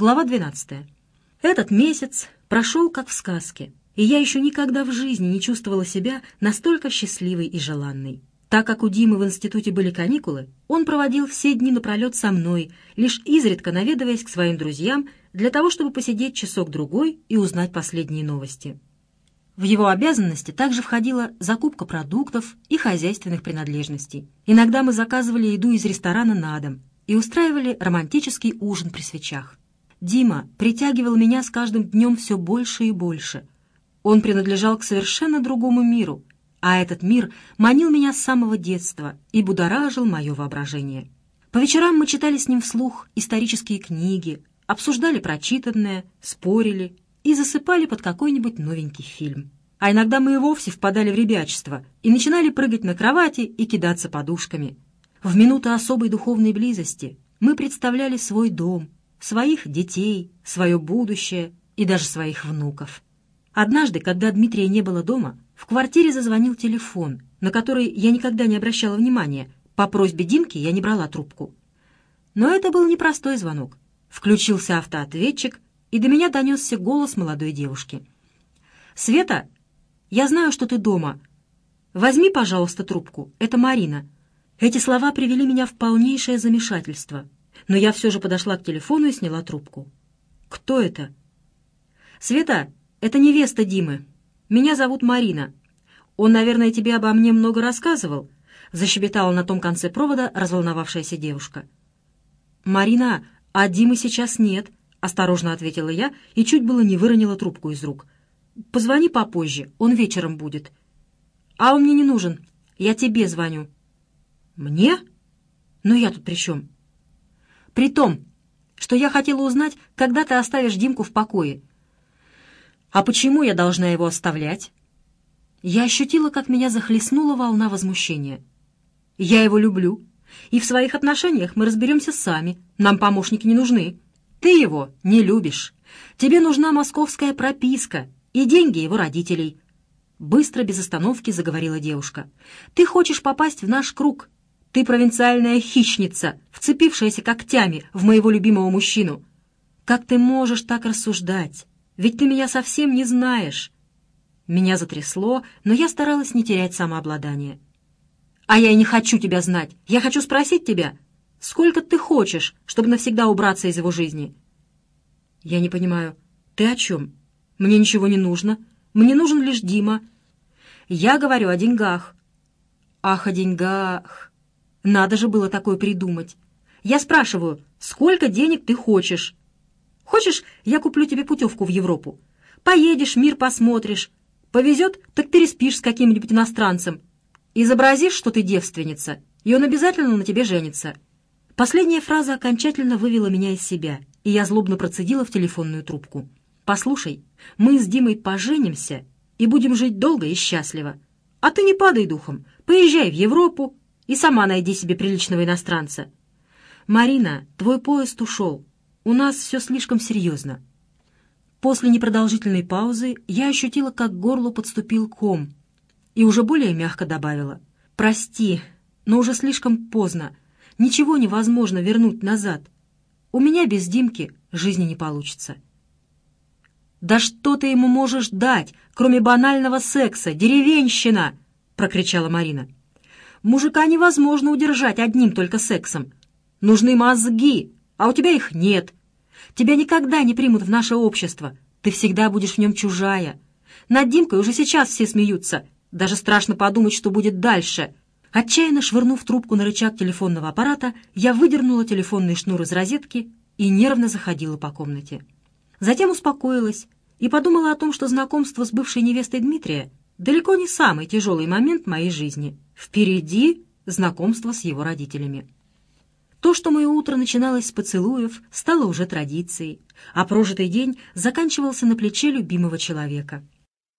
Глава 12. Этот месяц прошел как в сказке, и я еще никогда в жизни не чувствовала себя настолько счастливой и желанной. Так как у Димы в институте были каникулы, он проводил все дни напролет со мной, лишь изредка наведываясь к своим друзьям для того, чтобы посидеть часок-другой и узнать последние новости. В его обязанности также входила закупка продуктов и хозяйственных принадлежностей. Иногда мы заказывали еду из ресторана на дом и устраивали романтический ужин при свечах. Дима притягивал меня с каждым днем все больше и больше. Он принадлежал к совершенно другому миру, а этот мир манил меня с самого детства и будоражил мое воображение. По вечерам мы читали с ним вслух исторические книги, обсуждали прочитанное, спорили и засыпали под какой-нибудь новенький фильм. А иногда мы и вовсе впадали в ребячество и начинали прыгать на кровати и кидаться подушками. В минуту особой духовной близости мы представляли свой дом — своих детей, свое будущее и даже своих внуков. Однажды, когда Дмитрия не было дома, в квартире зазвонил телефон, на который я никогда не обращала внимания. По просьбе Димки я не брала трубку. Но это был непростой звонок. Включился автоответчик, и до меня донесся голос молодой девушки. «Света, я знаю, что ты дома. Возьми, пожалуйста, трубку. Это Марина». Эти слова привели меня в полнейшее замешательство — но я все же подошла к телефону и сняла трубку. «Кто это?» «Света, это невеста Димы. Меня зовут Марина. Он, наверное, тебе обо мне много рассказывал», — защебетала на том конце провода разволновавшаяся девушка. «Марина, а Димы сейчас нет», — осторожно ответила я и чуть было не выронила трубку из рук. «Позвони попозже, он вечером будет». «А он мне не нужен, я тебе звоню». «Мне? Но я тут при чем?» При том, что я хотела узнать, когда ты оставишь Димку в покое. А почему я должна его оставлять? Я ощутила, как меня захлестнула волна возмущения. Я его люблю, и в своих отношениях мы разберемся сами, нам помощники не нужны. Ты его не любишь. Тебе нужна московская прописка и деньги его родителей. Быстро, без остановки, заговорила девушка. Ты хочешь попасть в наш круг, ты провинциальная хищница, вцепившаяся когтями в моего любимого мужчину. Как ты можешь так рассуждать? Ведь ты меня совсем не знаешь. Меня затрясло, но я старалась не терять самообладание. А я и не хочу тебя знать. Я хочу спросить тебя, сколько ты хочешь, чтобы навсегда убраться из его жизни? Я не понимаю, ты о чем? Мне ничего не нужно. Мне нужен лишь Дима. Я говорю о деньгах. Ах, о деньгах. Надо же было такое придумать. Я спрашиваю, сколько денег ты хочешь? Хочешь, я куплю тебе путевку в Европу? Поедешь, мир посмотришь. Повезет, так переспишь с каким-нибудь иностранцем. Изобразишь, что ты девственница, и он обязательно на тебе женится. Последняя фраза окончательно вывела меня из себя, и я злобно процедила в телефонную трубку. «Послушай, мы с Димой поженимся и будем жить долго и счастливо. А ты не падай духом, поезжай в Европу, и сама найди себе приличного иностранца. Марина, твой поезд ушел. У нас все слишком серьезно. После непродолжительной паузы я ощутила, как к горлу подступил ком, и уже более мягко добавила. «Прости, но уже слишком поздно. Ничего невозможно вернуть назад. У меня без Димки жизни не получится». «Да что ты ему можешь дать, кроме банального секса, деревенщина?» — прокричала Марина. Мужика невозможно удержать одним только сексом. Нужны мозги, а у тебя их нет. Тебя никогда не примут в наше общество. Ты всегда будешь в нем чужая. Над Димкой уже сейчас все смеются. Даже страшно подумать, что будет дальше. Отчаянно швырнув трубку на рычаг телефонного аппарата, я выдернула телефонный шнур из розетки и нервно заходила по комнате. Затем успокоилась и подумала о том, что знакомство с бывшей невестой Дмитрия далеко не самый тяжелый момент моей жизни. Впереди знакомство с его родителями. То, что мое утро начиналось с поцелуев, стало уже традицией, а прожитый день заканчивался на плече любимого человека.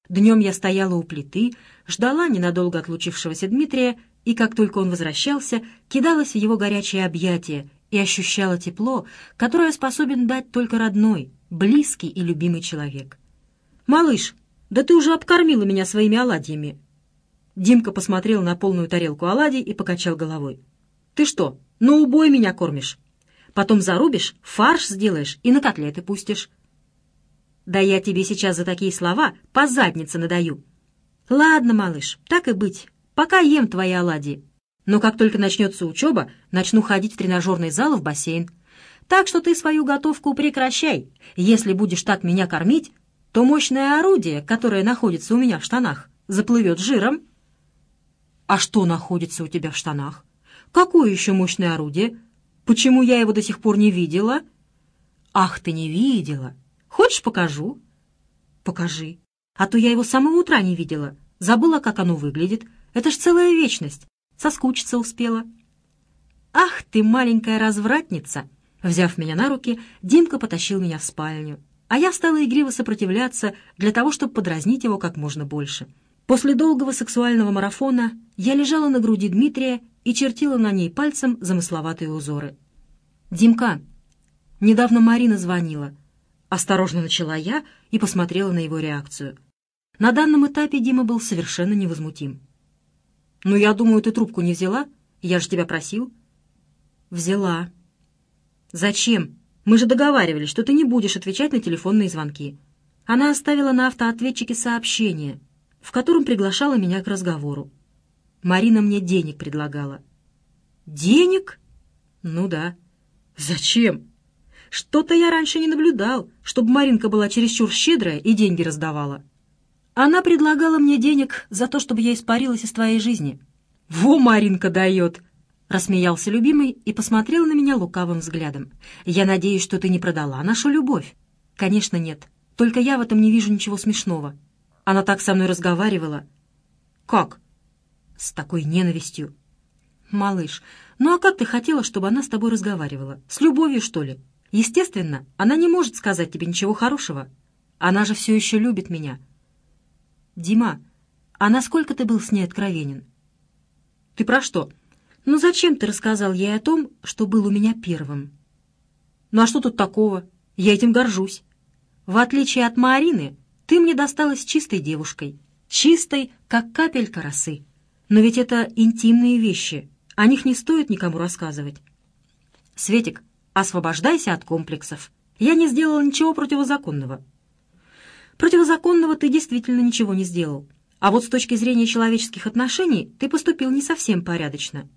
Днем я стояла у плиты, ждала ненадолго отлучившегося Дмитрия, и как только он возвращался, кидалась в его горячее объятие и ощущала тепло, которое способен дать только родной, близкий и любимый человек. «Малыш, да ты уже обкормила меня своими оладьями!» Димка посмотрел на полную тарелку оладий и покачал головой. «Ты что, на убой меня кормишь? Потом зарубишь, фарш сделаешь и на котлеты пустишь. Да я тебе сейчас за такие слова по заднице надаю. Ладно, малыш, так и быть, пока ем твои оладьи. Но как только начнется учеба, начну ходить в тренажерный зал и в бассейн. Так что ты свою готовку прекращай. Если будешь так меня кормить, то мощное орудие, которое находится у меня в штанах, заплывет жиром. А что находится у тебя в штанах? Какое еще мощное орудие? Почему я его до сих пор не видела? Ах, ты не видела. Хочешь, покажу? Покажи. А то я его с самого утра не видела. Забыла, как оно выглядит. Это ж целая вечность. Соскучиться успела. Ах ты, маленькая развратница! Взяв меня на руки, Димка потащил меня в спальню, а я стала игриво сопротивляться для того, чтобы подразнить его как можно больше. После долгого сексуального марафона я лежала на груди Дмитрия и чертила на ней пальцем замысловатые узоры. «Димка, недавно Марина звонила». Осторожно начала я и посмотрела на его реакцию. На данном этапе Дима был совершенно невозмутим. «Ну, я думаю, ты трубку не взяла? Я же тебя просил». «Взяла», «Зачем? Мы же договаривались, что ты не будешь отвечать на телефонные звонки». Она оставила на автоответчике сообщение, в котором приглашала меня к разговору. Марина мне денег предлагала. «Денег?» «Ну да». «Зачем?» «Что-то я раньше не наблюдал, чтобы Маринка была чересчур щедрая и деньги раздавала». «Она предлагала мне денег за то, чтобы я испарилась из твоей жизни». «Во, Маринка дает!» Рассмеялся любимый и посмотрел на меня лукавым взглядом. «Я надеюсь, что ты не продала нашу любовь?» «Конечно, нет. Только я в этом не вижу ничего смешного. Она так со мной разговаривала». «Как?» «С такой ненавистью». «Малыш, ну а как ты хотела, чтобы она с тобой разговаривала? С любовью, что ли? Естественно, она не может сказать тебе ничего хорошего. Она же все еще любит меня». «Дима, а насколько ты был с ней откровенен?» «Ты про что?» «Ну зачем ты рассказал ей о том, что был у меня первым?» «Ну а что тут такого? Я этим горжусь. В отличие от Марины, ты мне досталась чистой девушкой, чистой, как капелька росы. Но ведь это интимные вещи, о них не стоит никому рассказывать. Светик, освобождайся от комплексов. Я не сделала ничего противозаконного». «Противозаконного ты действительно ничего не сделал. А вот с точки зрения человеческих отношений ты поступил не совсем порядочно».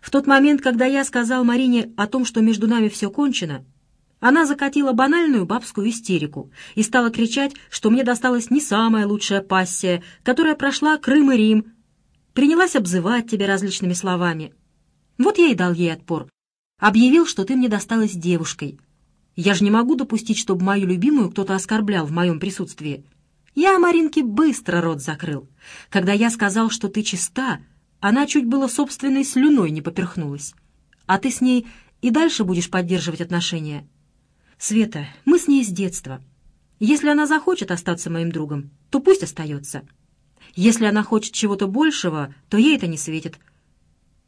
В тот момент, когда я сказал Марине о том, что между нами все кончено, она закатила банальную бабскую истерику и стала кричать, что мне досталась не самая лучшая пассия, которая прошла Крым и Рим. Принялась обзывать тебя различными словами. Вот я и дал ей отпор. Объявил, что ты мне досталась девушкой. Я же не могу допустить, чтобы мою любимую кто-то оскорблял в моем присутствии. Я Маринке быстро рот закрыл. Когда я сказал, что ты чиста, она чуть было собственной слюной не поперхнулась. А ты с ней и дальше будешь поддерживать отношения? Света, мы с ней с детства. Если она захочет остаться моим другом, то пусть остается. Если она хочет чего-то большего, то ей это не светит.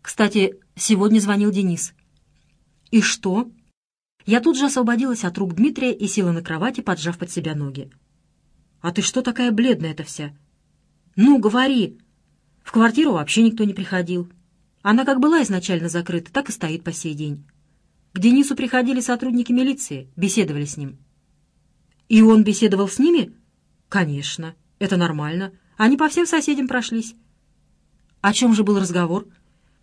Кстати, сегодня звонил Денис. И что? Я тут же освободилась от рук Дмитрия и села на кровати, поджав под себя ноги. «А ты что такая бледная-то вся?» «Ну, говори!» В квартиру вообще никто не приходил. Она как была изначально закрыта, так и стоит по сей день. К Денису приходили сотрудники милиции, беседовали с ним. И он беседовал с ними? Конечно, это нормально. Они по всем соседям прошлись. О чем же был разговор?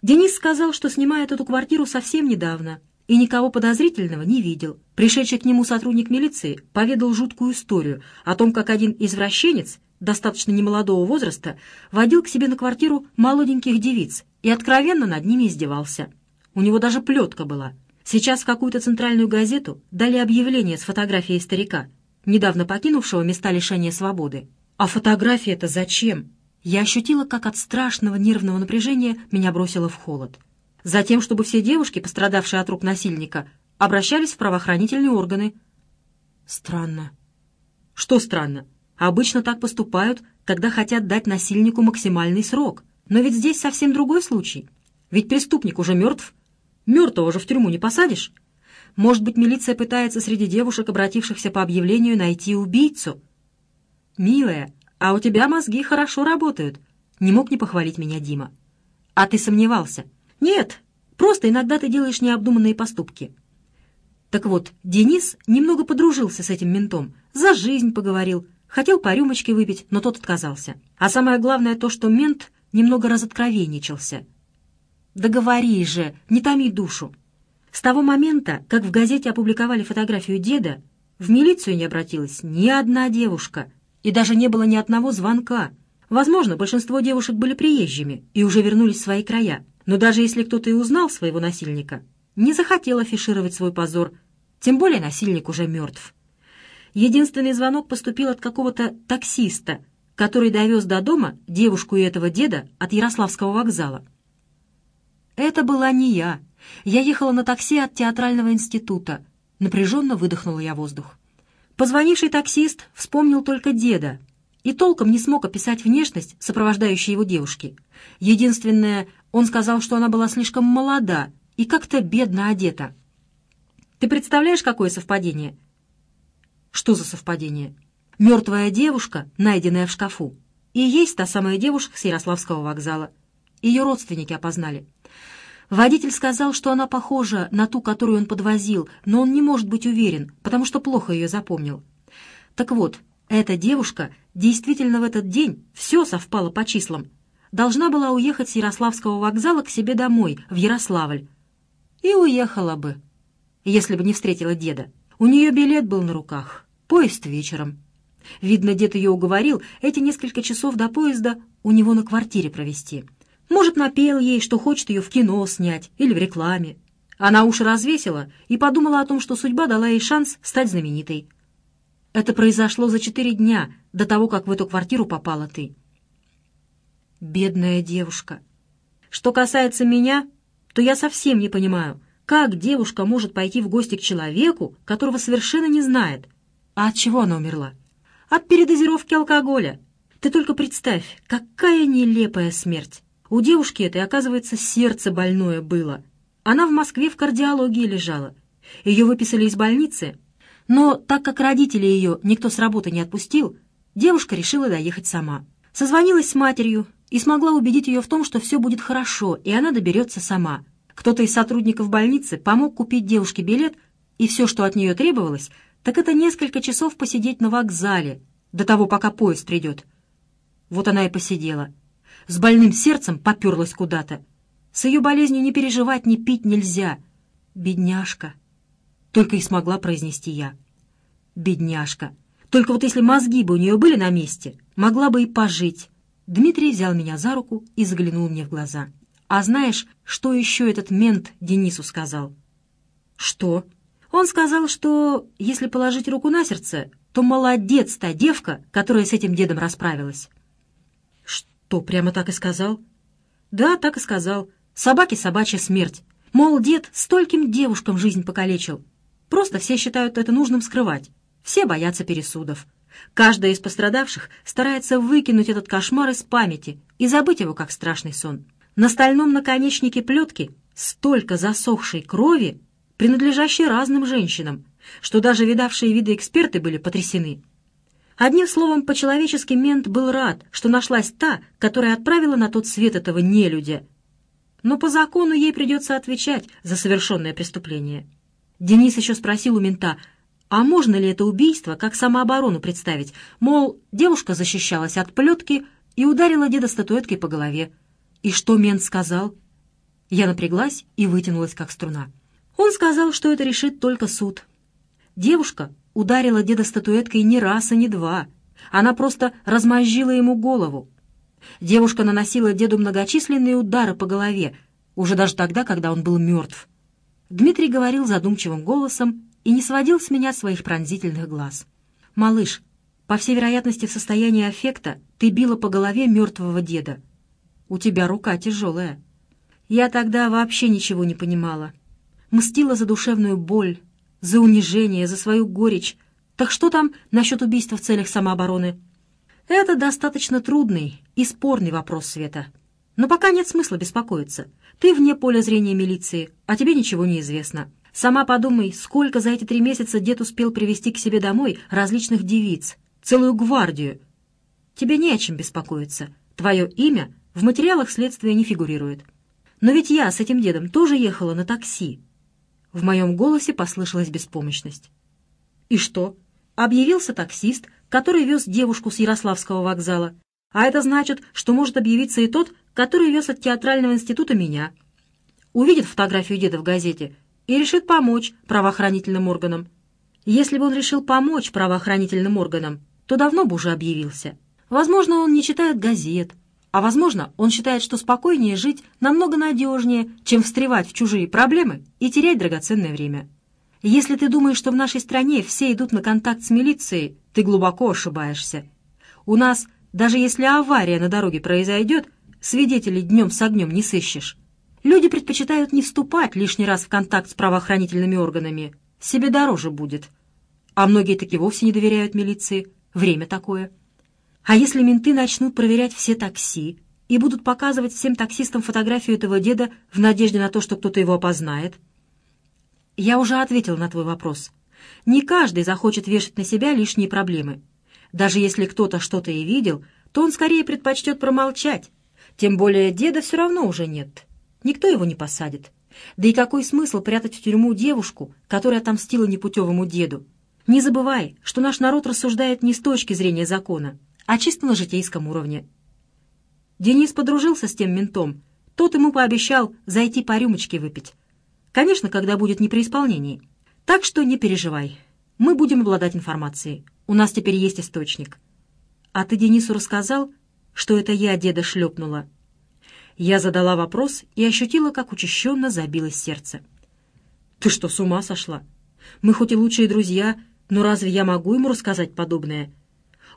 Денис сказал, что снимает эту квартиру совсем недавно и никого подозрительного не видел. Пришедший к нему сотрудник милиции поведал жуткую историю о том, как один извращенец достаточно немолодого возраста, водил к себе на квартиру молоденьких девиц и откровенно над ними издевался. У него даже плетка была. Сейчас в какую-то центральную газету дали объявление с фотографией старика, недавно покинувшего места лишения свободы. А фотография-то зачем? Я ощутила, как от страшного нервного напряжения меня бросило в холод. Затем, чтобы все девушки, пострадавшие от рук насильника, обращались в правоохранительные органы. Странно. Что странно? Обычно так поступают, когда хотят дать насильнику максимальный срок. Но ведь здесь совсем другой случай. Ведь преступник уже мертв. Мертвого же в тюрьму не посадишь. Может быть, милиция пытается среди девушек, обратившихся по объявлению, найти убийцу? «Милая, а у тебя мозги хорошо работают», — не мог не похвалить меня Дима. «А ты сомневался?» «Нет, Просто иногда ты делаешь необдуманные поступки. Так вот, Денис немного подружился с этим ментом, за жизнь поговорил, хотел по рюмочке выпить, но тот отказался. А самое главное то, что мент немного разоткровенничался. «Да говори же, не томи душу!» С того момента, как в газете опубликовали фотографию деда, в милицию не обратилась ни одна девушка, и даже не было ни одного звонка. Возможно, большинство девушек были приезжими и уже вернулись в свои края, но даже если кто-то и узнал своего насильника, не захотел афишировать свой позор, тем более насильник уже мертв. Единственный звонок поступил от какого-то таксиста, который довез до дома девушку и этого деда от Ярославского вокзала. Это была не я. Я ехала на такси от театрального института. Напряженно выдохнула я воздух. Позвонивший таксист вспомнил только деда и толком не смог описать внешность сопровождающей его девушки. Единственное, он сказал, что она была слишком молода и как-то бедно одета. Ты представляешь, какое совпадение? Что за совпадение? Мертвая девушка, найденная в шкафу, и есть та самая девушка с Ярославского вокзала. Ее родственники опознали. Водитель сказал, что она похожа на ту, которую он подвозил, но он не может быть уверен, потому что плохо ее запомнил. Так вот, эта девушка действительно в этот день, все совпало по числам, должна была уехать с Ярославского вокзала к себе домой, в Ярославль. И уехала бы, если бы не встретила деда. У нее билет был на руках, поезд вечером. Видно, дед ее уговорил эти несколько часов до поезда у него на квартире провести. Может, напел ей, что хочет ее в кино снять или в рекламе. Она уши развесила и подумала о том, что судьба дала ей шанс стать знаменитой. Это произошло за четыре дня до того, как в эту квартиру попала ты. Бедная девушка. Что касается меня, то я совсем не понимаю, как девушка может пойти в гости к человеку, которого совершенно не знает. А от чего она умерла? От передозировки алкоголя. Ты только представь, какая нелепая смерть. У девушки этой, оказывается, сердце больное было. Она в Москве в кардиологии лежала. Ее выписали из больницы, но так как родители ее никто с работы не отпустил, девушка решила доехать сама. Созвонилась с матерью и смогла убедить ее в том, что все будет хорошо, и она доберется сама. Кто-то из сотрудников больницы помог купить девушке билет, и все, что от нее требовалось, так это несколько часов посидеть на вокзале, до того, пока поезд придет. Вот она и посидела. С больным сердцем поперлась куда-то. С ее болезнью не переживать, не пить нельзя. Бедняжка. Только и смогла произнести я. Бедняжка. Только вот если мозги бы у нее были на месте, могла бы и пожить. Дмитрий взял меня за руку и заглянул мне в глаза. А знаешь, что еще этот мент Денису сказал? Что? Он сказал, что если положить руку на сердце, то молодец та девка, которая с этим дедом расправилась. Что, прямо так и сказал? Да, так и сказал. Собаке собачья смерть. Мол, дед стольким девушкам жизнь покалечил. Просто все считают это нужным скрывать. Все боятся пересудов. Каждая из пострадавших старается выкинуть этот кошмар из памяти и забыть его как страшный сон. На стальном наконечнике плетки столько засохшей крови, принадлежащей разным женщинам, что даже видавшие виды эксперты были потрясены. Одним словом, по-человечески мент был рад, что нашлась та, которая отправила на тот свет этого нелюдя. Но по закону ей придется отвечать за совершенное преступление. Денис еще спросил у мента, а можно ли это убийство как самооборону представить? Мол, девушка защищалась от плетки и ударила деда статуэткой по голове. И что мент сказал? Я напряглась и вытянулась, как струна. Он сказал, что это решит только суд. Девушка ударила деда статуэткой не раз и не два. Она просто размозжила ему голову. Девушка наносила деду многочисленные удары по голове, уже даже тогда, когда он был мертв. Дмитрий говорил задумчивым голосом и не сводил с меня своих пронзительных глаз. «Малыш, по всей вероятности, в состоянии аффекта ты била по голове мертвого деда. У тебя рука тяжелая». Я тогда вообще ничего не понимала мстила за душевную боль, за унижение, за свою горечь. Так что там насчет убийства в целях самообороны? Это достаточно трудный и спорный вопрос, Света. Но пока нет смысла беспокоиться. Ты вне поля зрения милиции, а тебе ничего не известно. Сама подумай, сколько за эти три месяца дед успел привести к себе домой различных девиц, целую гвардию. Тебе не о чем беспокоиться. Твое имя в материалах следствия не фигурирует. Но ведь я с этим дедом тоже ехала на такси. В моем голосе послышалась беспомощность. И что? Объявился таксист, который вез девушку с Ярославского вокзала. А это значит, что может объявиться и тот, который вез от театрального института меня. Увидит фотографию деда в газете и решит помочь правоохранительным органам. Если бы он решил помочь правоохранительным органам, то давно бы уже объявился. Возможно, он не читает газет, а возможно, он считает, что спокойнее жить намного надежнее, чем встревать в чужие проблемы и терять драгоценное время. Если ты думаешь, что в нашей стране все идут на контакт с милицией, ты глубоко ошибаешься. У нас, даже если авария на дороге произойдет, свидетелей днем с огнем не сыщешь. Люди предпочитают не вступать лишний раз в контакт с правоохранительными органами. Себе дороже будет. А многие таки вовсе не доверяют милиции. Время такое. А если менты начнут проверять все такси и будут показывать всем таксистам фотографию этого деда в надежде на то, что кто-то его опознает? Я уже ответил на твой вопрос. Не каждый захочет вешать на себя лишние проблемы. Даже если кто-то что-то и видел, то он скорее предпочтет промолчать. Тем более деда все равно уже нет. Никто его не посадит. Да и какой смысл прятать в тюрьму девушку, которая отомстила непутевому деду? Не забывай, что наш народ рассуждает не с точки зрения закона, а чисто на житейском уровне. Денис подружился с тем ментом. Тот ему пообещал зайти по рюмочке выпить. Конечно, когда будет не при исполнении. Так что не переживай. Мы будем обладать информацией. У нас теперь есть источник. А ты Денису рассказал, что это я деда шлепнула? Я задала вопрос и ощутила, как учащенно забилось сердце. Ты что, с ума сошла? Мы хоть и лучшие друзья, но разве я могу ему рассказать подобное?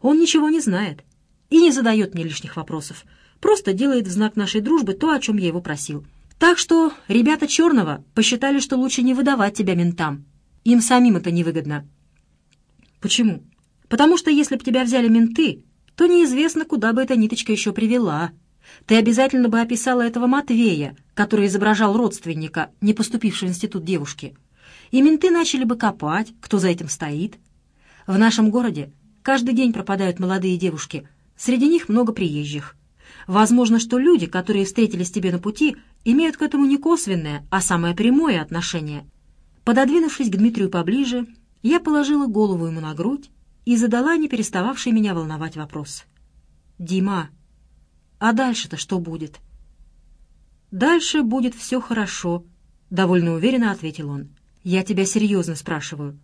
Он ничего не знает и не задает мне лишних вопросов, просто делает в знак нашей дружбы то, о чем я его просил. Так что ребята Черного посчитали, что лучше не выдавать тебя ментам. Им самим это невыгодно. Почему? Потому что если бы тебя взяли менты, то неизвестно, куда бы эта ниточка еще привела. Ты обязательно бы описала этого Матвея, который изображал родственника, не поступившего в институт девушки. И менты начали бы копать, кто за этим стоит. В нашем городе Каждый день пропадают молодые девушки. Среди них много приезжих. Возможно, что люди, которые встретились тебе на пути, имеют к этому не косвенное, а самое прямое отношение. Пододвинувшись к Дмитрию поближе, я положила голову ему на грудь и задала не перестававший меня волновать вопрос. «Дима, а дальше-то что будет?» «Дальше будет все хорошо», — довольно уверенно ответил он. «Я тебя серьезно спрашиваю».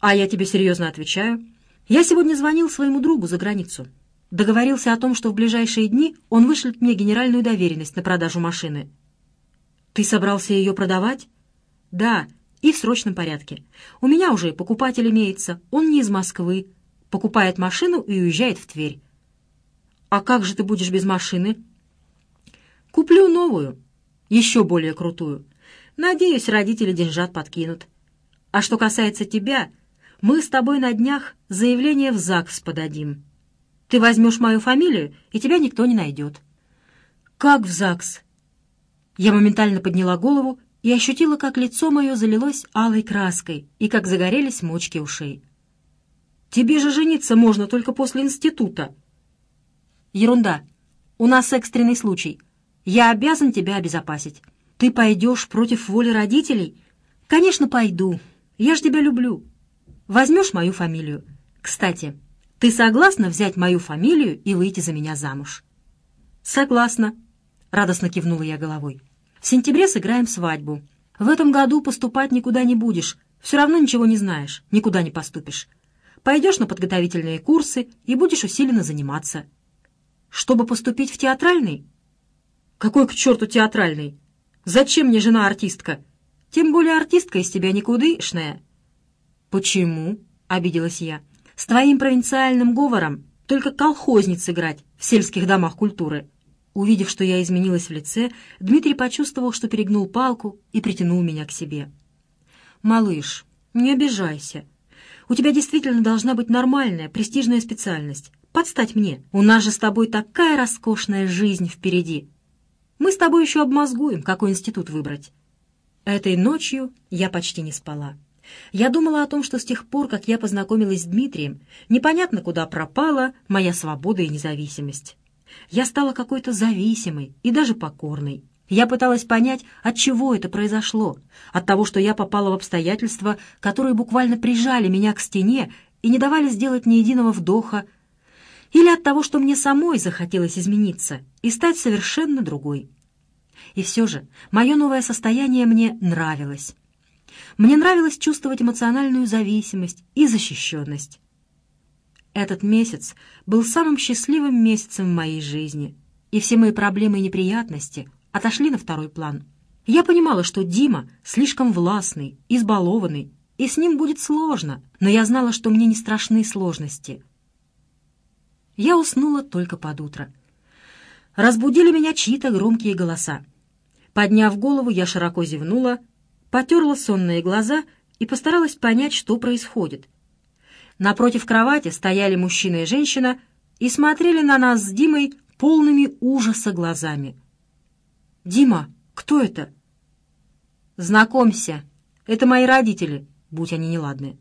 «А я тебе серьезно отвечаю. Я сегодня звонил своему другу за границу. Договорился о том, что в ближайшие дни он вышлет мне генеральную доверенность на продажу машины. Ты собрался ее продавать? Да, и в срочном порядке. У меня уже покупатель имеется, он не из Москвы. Покупает машину и уезжает в Тверь. А как же ты будешь без машины? Куплю новую, еще более крутую. Надеюсь, родители деньжат подкинут. А что касается тебя, мы с тобой на днях заявление в ЗАГС подадим. Ты возьмешь мою фамилию, и тебя никто не найдет». «Как в ЗАГС?» Я моментально подняла голову и ощутила, как лицо мое залилось алой краской и как загорелись мочки ушей. «Тебе же жениться можно только после института». «Ерунда. У нас экстренный случай. Я обязан тебя обезопасить. Ты пойдешь против воли родителей?» «Конечно, пойду. Я ж тебя люблю. Возьмешь мою фамилию. Кстати, ты согласна взять мою фамилию и выйти за меня замуж?» «Согласна», — радостно кивнула я головой. «В сентябре сыграем свадьбу. В этом году поступать никуда не будешь. Все равно ничего не знаешь, никуда не поступишь. Пойдешь на подготовительные курсы и будешь усиленно заниматься. Чтобы поступить в театральный?» «Какой к черту театральный? Зачем мне жена-артистка? Тем более артистка из тебя никудышная». «Почему?» — обиделась я. «С твоим провинциальным говором только колхозниц играть в сельских домах культуры». Увидев, что я изменилась в лице, Дмитрий почувствовал, что перегнул палку и притянул меня к себе. «Малыш, не обижайся. У тебя действительно должна быть нормальная, престижная специальность. Подстать мне. У нас же с тобой такая роскошная жизнь впереди. Мы с тобой еще обмозгуем, какой институт выбрать». Этой ночью я почти не спала. Я думала о том, что с тех пор, как я познакомилась с Дмитрием, непонятно куда пропала моя свобода и независимость. Я стала какой-то зависимой и даже покорной. Я пыталась понять, от чего это произошло. От того, что я попала в обстоятельства, которые буквально прижали меня к стене и не давали сделать ни единого вдоха, или от того, что мне самой захотелось измениться и стать совершенно другой. И все же мое новое состояние мне нравилось. Мне нравилось чувствовать эмоциональную зависимость и защищенность. Этот месяц был самым счастливым месяцем в моей жизни, и все мои проблемы и неприятности отошли на второй план. Я понимала, что Дима слишком властный, избалованный, и с ним будет сложно, но я знала, что мне не страшны сложности. Я уснула только под утро. Разбудили меня чьи-то громкие голоса. Подняв голову, я широко зевнула, потерла сонные глаза и постаралась понять, что происходит. Напротив кровати стояли мужчина и женщина и смотрели на нас с Димой полными ужаса глазами. «Дима, кто это?» «Знакомься, это мои родители, будь они неладны».